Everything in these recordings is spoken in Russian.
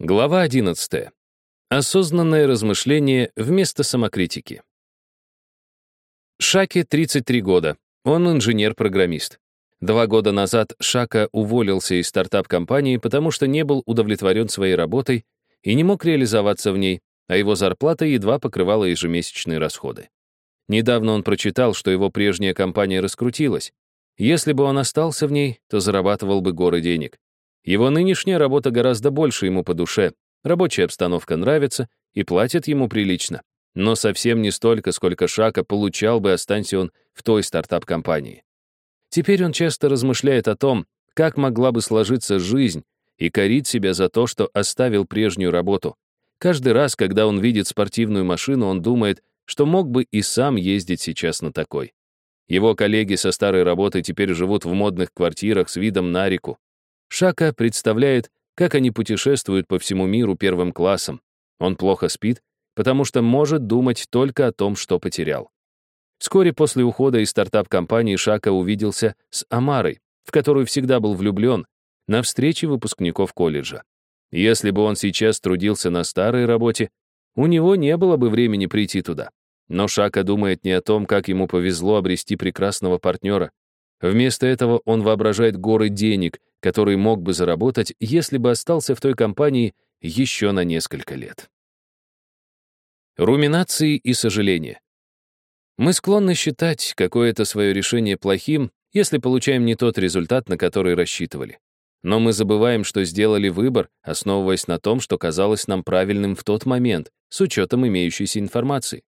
Глава 11. Осознанное размышление вместо самокритики. Шаке 33 года. Он инженер-программист. Два года назад Шака уволился из стартап-компании, потому что не был удовлетворен своей работой и не мог реализоваться в ней, а его зарплата едва покрывала ежемесячные расходы. Недавно он прочитал, что его прежняя компания раскрутилась. Если бы он остался в ней, то зарабатывал бы горы денег. Его нынешняя работа гораздо больше ему по душе, рабочая обстановка нравится и платит ему прилично. Но совсем не столько, сколько Шака получал бы, останься он в той стартап-компании. Теперь он часто размышляет о том, как могла бы сложиться жизнь, и корит себя за то, что оставил прежнюю работу. Каждый раз, когда он видит спортивную машину, он думает, что мог бы и сам ездить сейчас на такой. Его коллеги со старой работы теперь живут в модных квартирах с видом на реку. Шака представляет, как они путешествуют по всему миру первым классом. Он плохо спит, потому что может думать только о том, что потерял. Вскоре после ухода из стартап-компании Шака увиделся с Амарой, в которую всегда был влюблен, на встрече выпускников колледжа. Если бы он сейчас трудился на старой работе, у него не было бы времени прийти туда. Но Шака думает не о том, как ему повезло обрести прекрасного партнера. Вместо этого он воображает горы денег, который мог бы заработать, если бы остался в той компании еще на несколько лет. Руминации и сожаления. Мы склонны считать какое-то свое решение плохим, если получаем не тот результат, на который рассчитывали. Но мы забываем, что сделали выбор, основываясь на том, что казалось нам правильным в тот момент, с учетом имеющейся информации.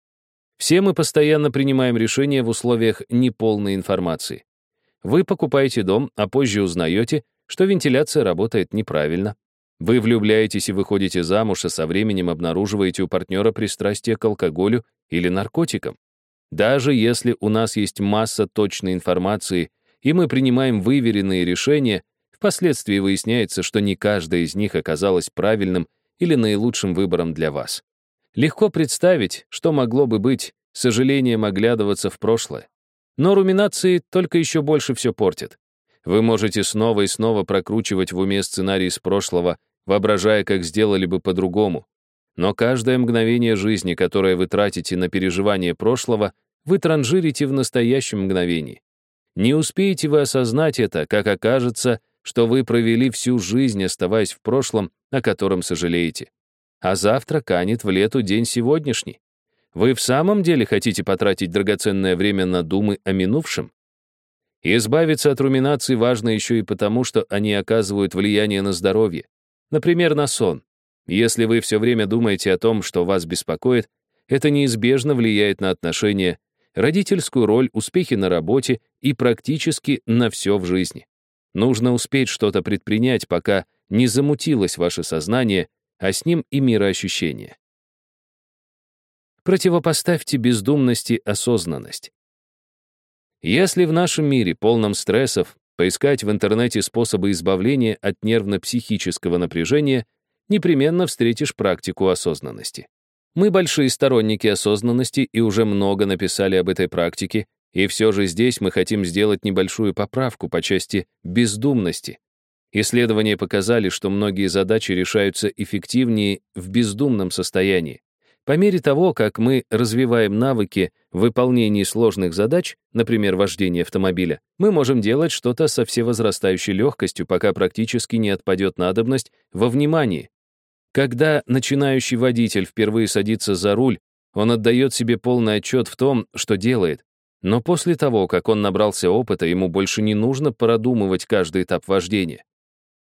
Все мы постоянно принимаем решения в условиях неполной информации. Вы покупаете дом, а позже узнаете, что вентиляция работает неправильно. Вы влюбляетесь и выходите замуж, а со временем обнаруживаете у партнера пристрастие к алкоголю или наркотикам. Даже если у нас есть масса точной информации, и мы принимаем выверенные решения, впоследствии выясняется, что не каждая из них оказалась правильным или наилучшим выбором для вас. Легко представить, что могло бы быть сожалением оглядываться в прошлое. Но руминации только еще больше все портят. Вы можете снова и снова прокручивать в уме сценарий из прошлого, воображая, как сделали бы по-другому. Но каждое мгновение жизни, которое вы тратите на переживание прошлого, вы транжирите в настоящем мгновении. Не успеете вы осознать это, как окажется, что вы провели всю жизнь, оставаясь в прошлом, о котором сожалеете. А завтра канет в лету день сегодняшний. Вы в самом деле хотите потратить драгоценное время на думы о минувшем? Избавиться от руминаций важно еще и потому, что они оказывают влияние на здоровье. Например, на сон. Если вы все время думаете о том, что вас беспокоит, это неизбежно влияет на отношения, родительскую роль, успехи на работе и практически на все в жизни. Нужно успеть что-то предпринять, пока не замутилось ваше сознание, а с ним и мироощущение. Противопоставьте бездумности осознанность. Если в нашем мире, полном стрессов, поискать в интернете способы избавления от нервно-психического напряжения, непременно встретишь практику осознанности. Мы большие сторонники осознанности и уже много написали об этой практике, и все же здесь мы хотим сделать небольшую поправку по части бездумности. Исследования показали, что многие задачи решаются эффективнее в бездумном состоянии. По мере того, как мы развиваем навыки в выполнении сложных задач, например, вождение автомобиля, мы можем делать что-то со всевозрастающей легкостью, пока практически не отпадет надобность во внимании. Когда начинающий водитель впервые садится за руль, он отдает себе полный отчет в том, что делает. Но после того, как он набрался опыта, ему больше не нужно продумывать каждый этап вождения.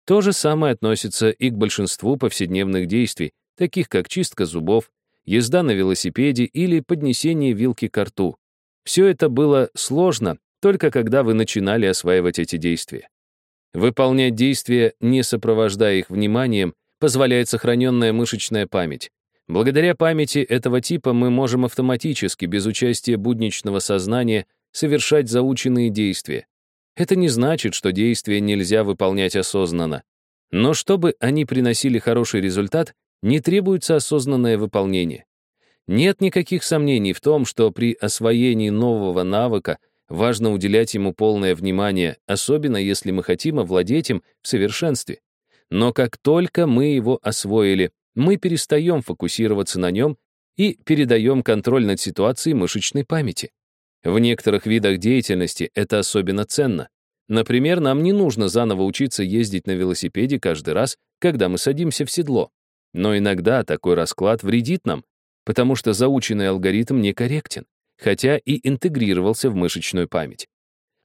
То же самое относится и к большинству повседневных действий, таких как чистка зубов, езда на велосипеде или поднесение вилки к рту. Все это было сложно, только когда вы начинали осваивать эти действия. Выполнять действия, не сопровождая их вниманием, позволяет сохраненная мышечная память. Благодаря памяти этого типа мы можем автоматически, без участия будничного сознания, совершать заученные действия. Это не значит, что действия нельзя выполнять осознанно. Но чтобы они приносили хороший результат, не требуется осознанное выполнение. Нет никаких сомнений в том, что при освоении нового навыка важно уделять ему полное внимание, особенно если мы хотим овладеть им в совершенстве. Но как только мы его освоили, мы перестаем фокусироваться на нем и передаем контроль над ситуацией мышечной памяти. В некоторых видах деятельности это особенно ценно. Например, нам не нужно заново учиться ездить на велосипеде каждый раз, когда мы садимся в седло. Но иногда такой расклад вредит нам, потому что заученный алгоритм некорректен, хотя и интегрировался в мышечную память.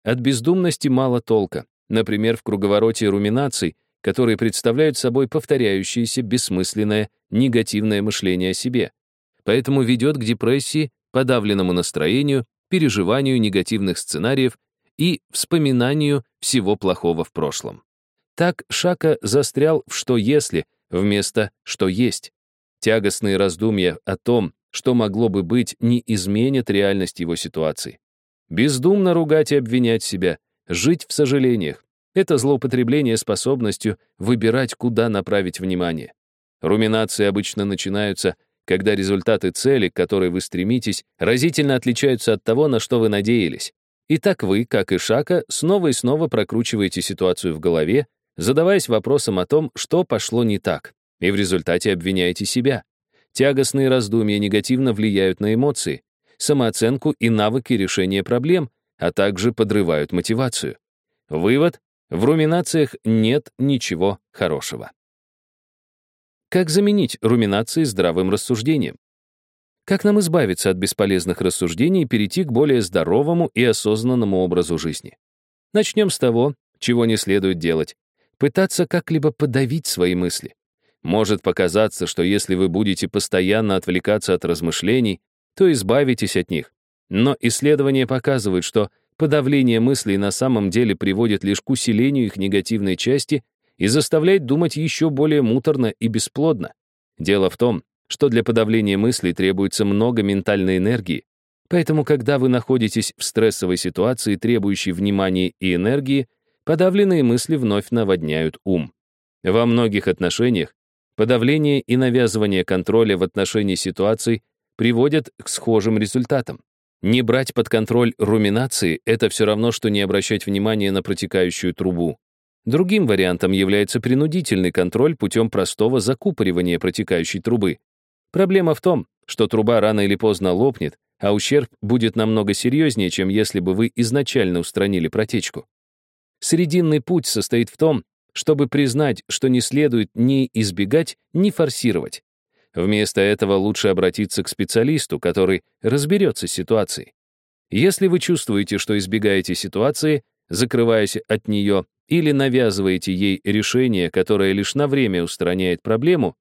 От бездумности мало толка, например, в круговороте руминаций, которые представляют собой повторяющееся бессмысленное негативное мышление о себе. Поэтому ведет к депрессии, подавленному настроению, переживанию негативных сценариев и вспоминанию всего плохого в прошлом. Так Шака застрял в «что если» вместо «что есть». Тягостные раздумья о том, что могло бы быть, не изменят реальность его ситуации. Бездумно ругать и обвинять себя, жить в сожалениях — это злоупотребление способностью выбирать, куда направить внимание. Руминации обычно начинаются, когда результаты цели, к которой вы стремитесь, разительно отличаются от того, на что вы надеялись. И так вы, как и Шака, снова и снова прокручиваете ситуацию в голове, задаваясь вопросом о том, что пошло не так, и в результате обвиняете себя. Тягостные раздумья негативно влияют на эмоции, самооценку и навыки решения проблем, а также подрывают мотивацию. Вывод — в руминациях нет ничего хорошего. Как заменить руминации здравым рассуждением? Как нам избавиться от бесполезных рассуждений и перейти к более здоровому и осознанному образу жизни? Начнем с того, чего не следует делать. Пытаться как-либо подавить свои мысли. Может показаться, что если вы будете постоянно отвлекаться от размышлений, то избавитесь от них. Но исследования показывают, что подавление мыслей на самом деле приводит лишь к усилению их негативной части и заставляет думать еще более муторно и бесплодно. Дело в том, что для подавления мыслей требуется много ментальной энергии, поэтому когда вы находитесь в стрессовой ситуации, требующей внимания и энергии, подавленные мысли вновь наводняют ум. Во многих отношениях подавление и навязывание контроля в отношении ситуаций приводят к схожим результатам. Не брать под контроль руминации — это все равно, что не обращать внимания на протекающую трубу. Другим вариантом является принудительный контроль путем простого закупоривания протекающей трубы, Проблема в том, что труба рано или поздно лопнет, а ущерб будет намного серьезнее, чем если бы вы изначально устранили протечку. Срединный путь состоит в том, чтобы признать, что не следует ни избегать, ни форсировать. Вместо этого лучше обратиться к специалисту, который разберется с ситуацией. Если вы чувствуете, что избегаете ситуации, закрываясь от нее или навязываете ей решение, которое лишь на время устраняет проблему,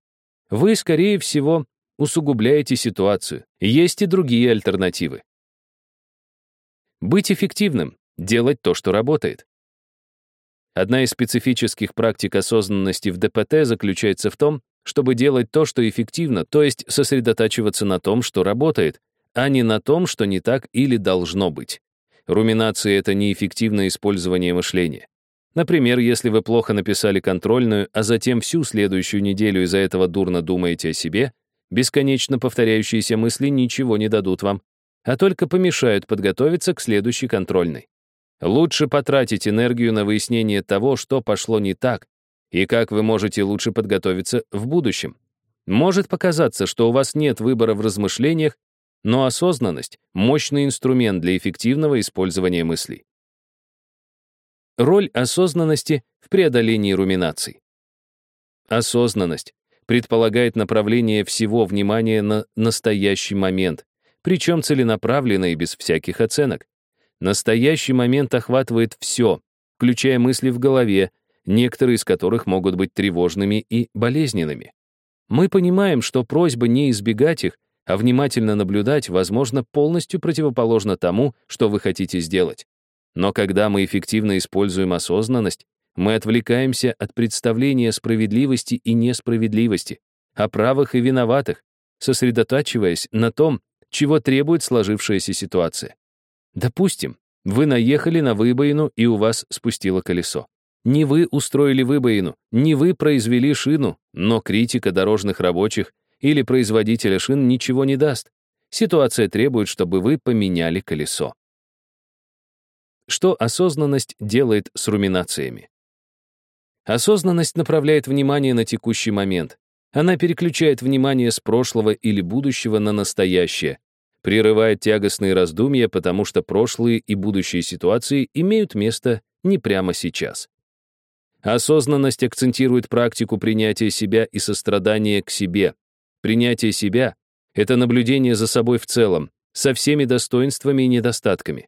вы, скорее всего, усугубляете ситуацию. Есть и другие альтернативы. Быть эффективным, делать то, что работает. Одна из специфических практик осознанности в ДПТ заключается в том, чтобы делать то, что эффективно, то есть сосредотачиваться на том, что работает, а не на том, что не так или должно быть. Руминация — это неэффективное использование мышления. Например, если вы плохо написали контрольную, а затем всю следующую неделю из-за этого дурно думаете о себе, Бесконечно повторяющиеся мысли ничего не дадут вам, а только помешают подготовиться к следующей контрольной. Лучше потратить энергию на выяснение того, что пошло не так, и как вы можете лучше подготовиться в будущем. Может показаться, что у вас нет выбора в размышлениях, но осознанность — мощный инструмент для эффективного использования мыслей. Роль осознанности в преодолении руминаций. Осознанность предполагает направление всего внимания на настоящий момент, причем целенаправленно и без всяких оценок. Настоящий момент охватывает все, включая мысли в голове, некоторые из которых могут быть тревожными и болезненными. Мы понимаем, что просьба не избегать их, а внимательно наблюдать, возможно, полностью противоположно тому, что вы хотите сделать. Но когда мы эффективно используем осознанность, мы отвлекаемся от представления справедливости и несправедливости, о правых и виноватых, сосредотачиваясь на том, чего требует сложившаяся ситуация. Допустим, вы наехали на выбоину, и у вас спустило колесо. Не вы устроили выбоину, не вы произвели шину, но критика дорожных рабочих или производителя шин ничего не даст. Ситуация требует, чтобы вы поменяли колесо. Что осознанность делает с руминациями? Осознанность направляет внимание на текущий момент. Она переключает внимание с прошлого или будущего на настоящее, прерывает тягостные раздумья, потому что прошлые и будущие ситуации имеют место не прямо сейчас. Осознанность акцентирует практику принятия себя и сострадания к себе. Принятие себя — это наблюдение за собой в целом, со всеми достоинствами и недостатками.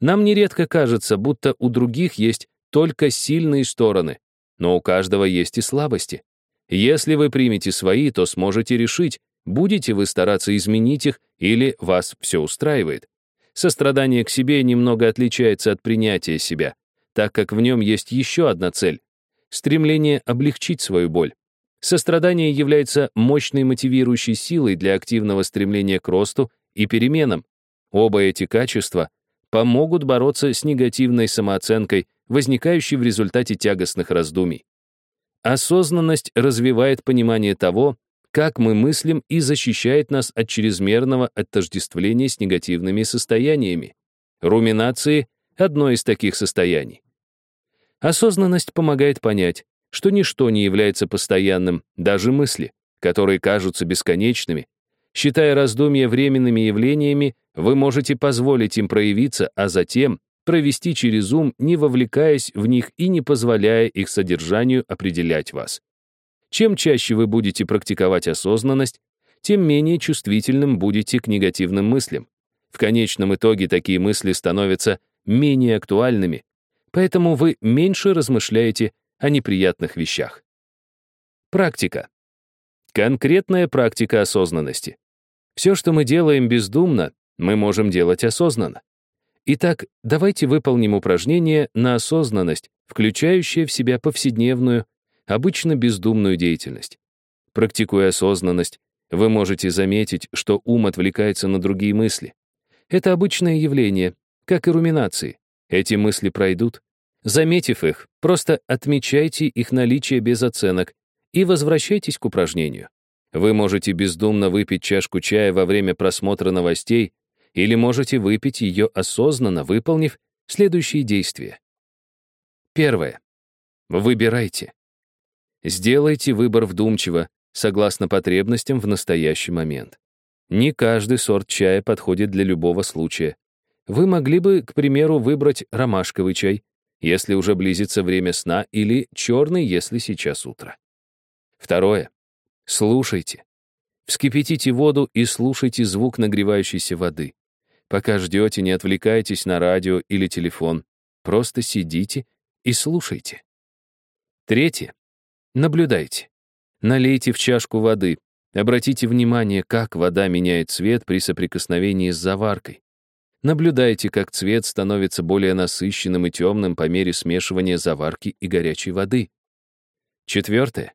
Нам нередко кажется, будто у других есть только сильные стороны, но у каждого есть и слабости. Если вы примете свои, то сможете решить, будете вы стараться изменить их или вас все устраивает. Сострадание к себе немного отличается от принятия себя, так как в нем есть еще одна цель — стремление облегчить свою боль. Сострадание является мощной мотивирующей силой для активного стремления к росту и переменам. Оба эти качества помогут бороться с негативной самооценкой, возникающей в результате тягостных раздумий. Осознанность развивает понимание того, как мы мыслим и защищает нас от чрезмерного отождествления с негативными состояниями. Руминации — одно из таких состояний. Осознанность помогает понять, что ничто не является постоянным, даже мысли, которые кажутся бесконечными. Считая раздумья временными явлениями, вы можете позволить им проявиться, а затем провести через ум, не вовлекаясь в них и не позволяя их содержанию определять вас. Чем чаще вы будете практиковать осознанность, тем менее чувствительным будете к негативным мыслям. В конечном итоге такие мысли становятся менее актуальными, поэтому вы меньше размышляете о неприятных вещах. Практика. Конкретная практика осознанности. Все, что мы делаем бездумно, мы можем делать осознанно. Итак, давайте выполним упражнение на осознанность, включающее в себя повседневную, обычно бездумную деятельность. Практикуя осознанность, вы можете заметить, что ум отвлекается на другие мысли. Это обычное явление, как и руминации. Эти мысли пройдут. Заметив их, просто отмечайте их наличие без оценок и возвращайтесь к упражнению. Вы можете бездумно выпить чашку чая во время просмотра новостей или можете выпить ее осознанно, выполнив следующие действия. Первое. Выбирайте. Сделайте выбор вдумчиво, согласно потребностям в настоящий момент. Не каждый сорт чая подходит для любого случая. Вы могли бы, к примеру, выбрать ромашковый чай, если уже близится время сна, или черный, если сейчас утро. Второе. Слушайте. Вскипятите воду и слушайте звук нагревающейся воды. Пока ждете, не отвлекайтесь на радио или телефон. Просто сидите и слушайте. Третье. Наблюдайте. Налейте в чашку воды. Обратите внимание, как вода меняет цвет при соприкосновении с заваркой. Наблюдайте, как цвет становится более насыщенным и темным по мере смешивания заварки и горячей воды. Четвертое.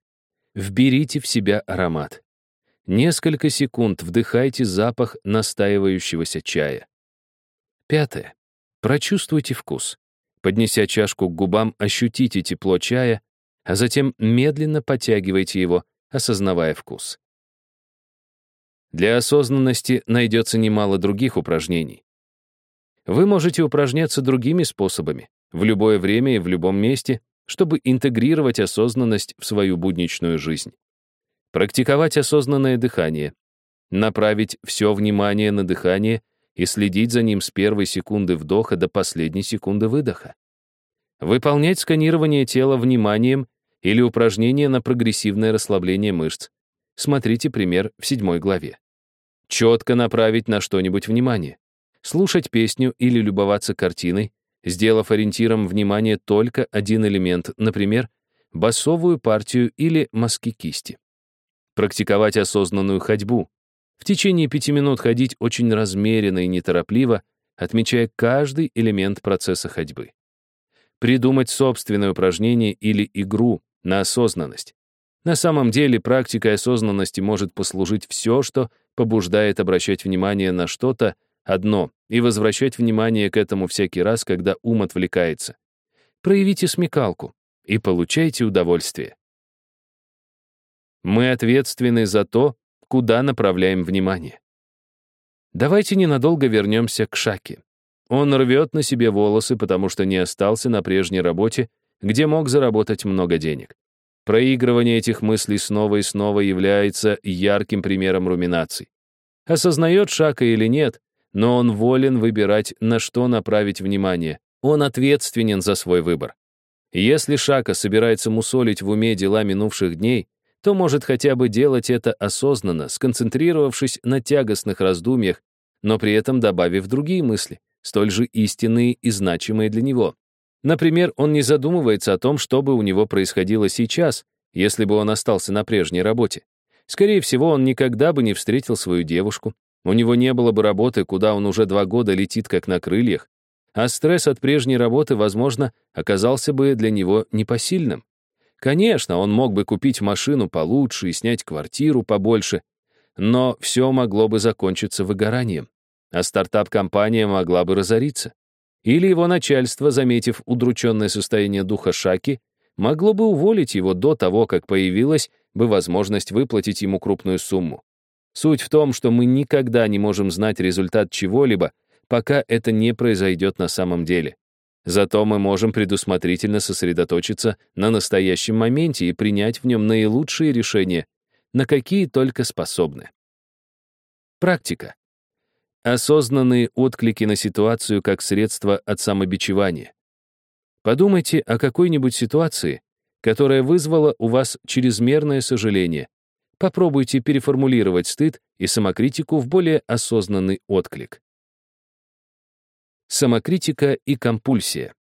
Вберите в себя аромат. Несколько секунд вдыхайте запах настаивающегося чая. Пятое. Прочувствуйте вкус. Поднеся чашку к губам, ощутите тепло чая, а затем медленно подтягивайте его, осознавая вкус. Для осознанности найдется немало других упражнений. Вы можете упражняться другими способами, в любое время и в любом месте, чтобы интегрировать осознанность в свою будничную жизнь. Практиковать осознанное дыхание. Направить все внимание на дыхание и следить за ним с первой секунды вдоха до последней секунды выдоха. Выполнять сканирование тела вниманием или упражнения на прогрессивное расслабление мышц. Смотрите пример в седьмой главе. Четко направить на что-нибудь внимание. Слушать песню или любоваться картиной, сделав ориентиром внимания только один элемент, например, басовую партию или мазки кисти. Практиковать осознанную ходьбу. В течение пяти минут ходить очень размеренно и неторопливо, отмечая каждый элемент процесса ходьбы. Придумать собственное упражнение или игру на осознанность. На самом деле практикой осознанности может послужить все, что побуждает обращать внимание на что-то одно и возвращать внимание к этому всякий раз, когда ум отвлекается. Проявите смекалку и получайте удовольствие. Мы ответственны за то, куда направляем внимание. Давайте ненадолго вернемся к Шаке. Он рвет на себе волосы, потому что не остался на прежней работе, где мог заработать много денег. Проигрывание этих мыслей снова и снова является ярким примером руминаций. Осознает Шака или нет, но он волен выбирать, на что направить внимание. Он ответственен за свой выбор. Если Шака собирается мусолить в уме дела минувших дней, то может хотя бы делать это осознанно, сконцентрировавшись на тягостных раздумьях, но при этом добавив другие мысли, столь же истинные и значимые для него. Например, он не задумывается о том, что бы у него происходило сейчас, если бы он остался на прежней работе. Скорее всего, он никогда бы не встретил свою девушку, у него не было бы работы, куда он уже два года летит как на крыльях, а стресс от прежней работы, возможно, оказался бы для него непосильным. Конечно, он мог бы купить машину получше и снять квартиру побольше, но все могло бы закончиться выгоранием, а стартап-компания могла бы разориться. Или его начальство, заметив удрученное состояние духа Шаки, могло бы уволить его до того, как появилась бы возможность выплатить ему крупную сумму. Суть в том, что мы никогда не можем знать результат чего-либо, пока это не произойдет на самом деле. Зато мы можем предусмотрительно сосредоточиться на настоящем моменте и принять в нем наилучшие решения, на какие только способны. Практика. Осознанные отклики на ситуацию как средство от самобичевания. Подумайте о какой-нибудь ситуации, которая вызвала у вас чрезмерное сожаление. Попробуйте переформулировать стыд и самокритику в более осознанный отклик. Самокритика и компульсия.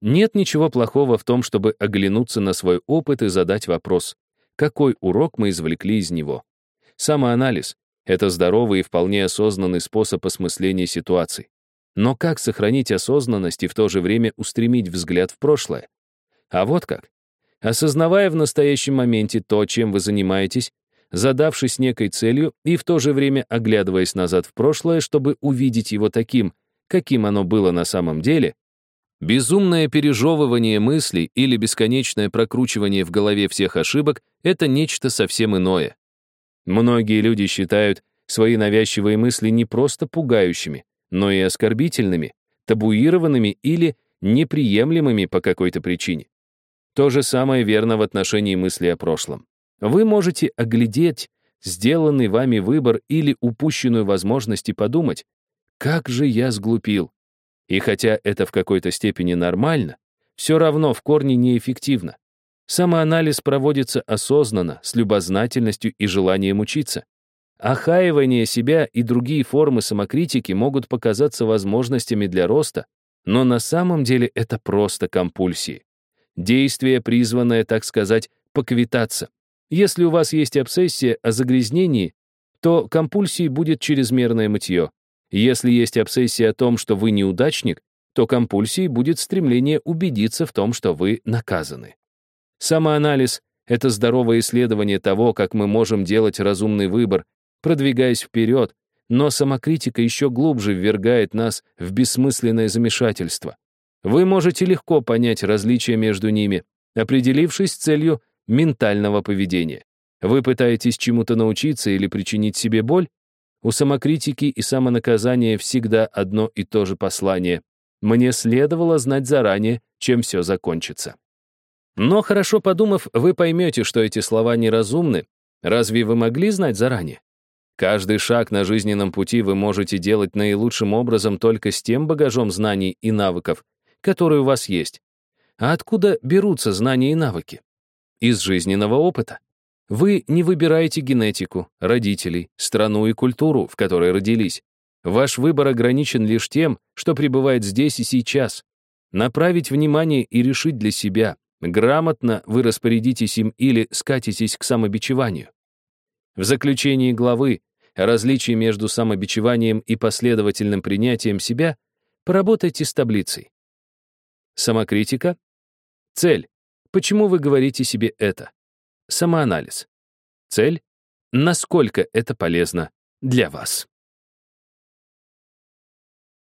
Нет ничего плохого в том, чтобы оглянуться на свой опыт и задать вопрос, какой урок мы извлекли из него. Самоанализ это здоровый и вполне осознанный способ осмысления ситуаций. Но как сохранить осознанность и в то же время устремить взгляд в прошлое? А вот как. Осознавая в настоящем моменте то, чем вы занимаетесь, задавшись некой целью и в то же время оглядываясь назад в прошлое, чтобы увидеть его таким, каким оно было на самом деле, безумное пережевывание мыслей или бесконечное прокручивание в голове всех ошибок — это нечто совсем иное. Многие люди считают свои навязчивые мысли не просто пугающими, но и оскорбительными, табуированными или неприемлемыми по какой-то причине. То же самое верно в отношении мысли о прошлом. Вы можете оглядеть сделанный вами выбор или упущенную возможность и подумать, как же я сглупил. И хотя это в какой-то степени нормально, все равно в корне неэффективно. Самоанализ проводится осознанно, с любознательностью и желанием учиться. Охаивание себя и другие формы самокритики могут показаться возможностями для роста, но на самом деле это просто компульсии. Действие, призванное, так сказать, поквитаться. Если у вас есть обсессия о загрязнении, то компульсией будет чрезмерное мытье. Если есть обсессия о том, что вы неудачник, то компульсией будет стремление убедиться в том, что вы наказаны. Самоанализ — это здоровое исследование того, как мы можем делать разумный выбор, продвигаясь вперед, но самокритика еще глубже ввергает нас в бессмысленное замешательство. Вы можете легко понять различия между ними, определившись целью ментального поведения. Вы пытаетесь чему-то научиться или причинить себе боль? У самокритики и самонаказания всегда одно и то же послание. Мне следовало знать заранее, чем все закончится. Но хорошо подумав, вы поймете, что эти слова неразумны. Разве вы могли знать заранее? Каждый шаг на жизненном пути вы можете делать наилучшим образом только с тем багажом знаний и навыков, которые у вас есть. А откуда берутся знания и навыки? Из жизненного опыта. Вы не выбираете генетику, родителей, страну и культуру, в которой родились. Ваш выбор ограничен лишь тем, что пребывает здесь и сейчас. Направить внимание и решить для себя, Грамотно вы распорядитесь им или скатитесь к самобичеванию. В заключении главы о различии между самобичеванием и последовательным принятием себя поработайте с таблицей. Самокритика. Цель. Почему вы говорите себе это? Самоанализ. Цель. Насколько это полезно для вас?